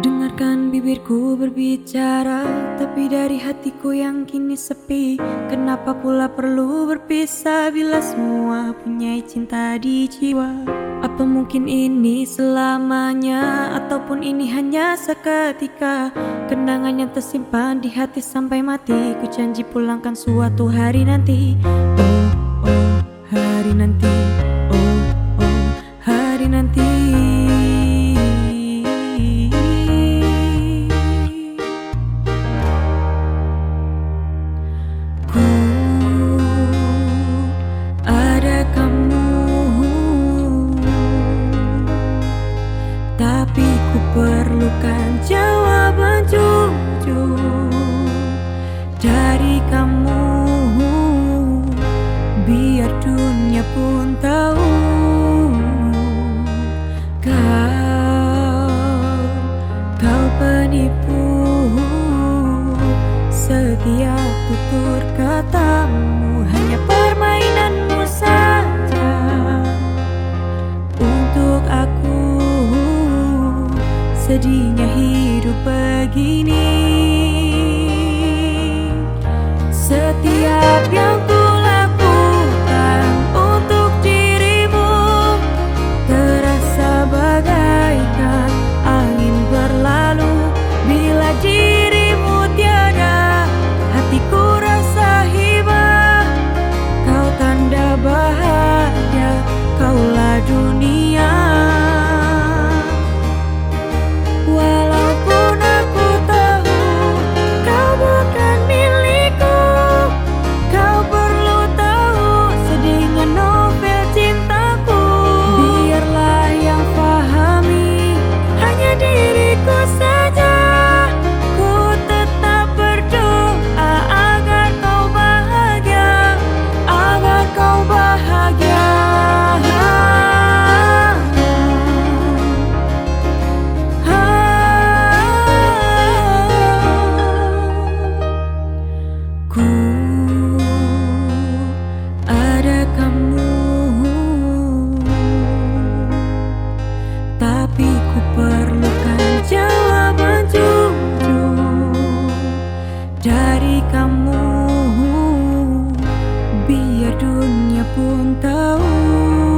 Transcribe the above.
Dengarkan bibirku berbicara Tapi dari hatiku yang kini sepi. Kenapa pula perlu berpisah Bila semua punya cinta di jiwa? Apa mungkin ini selamanya Ataupun ini hanya seketika? Kenangan yang tersimpan di hati sampai mati Ku janji pulangkan suatu hari nanti. Oh, oh, hari nanti Tapi ku perlukan jawaban jujur Dari kamu. Biar dunia pun tahu Kau, kau penipu. Setiap tutur katamu sedihnya hidup begini. Setiap yang Dari kamu. Biar dunia pun tahu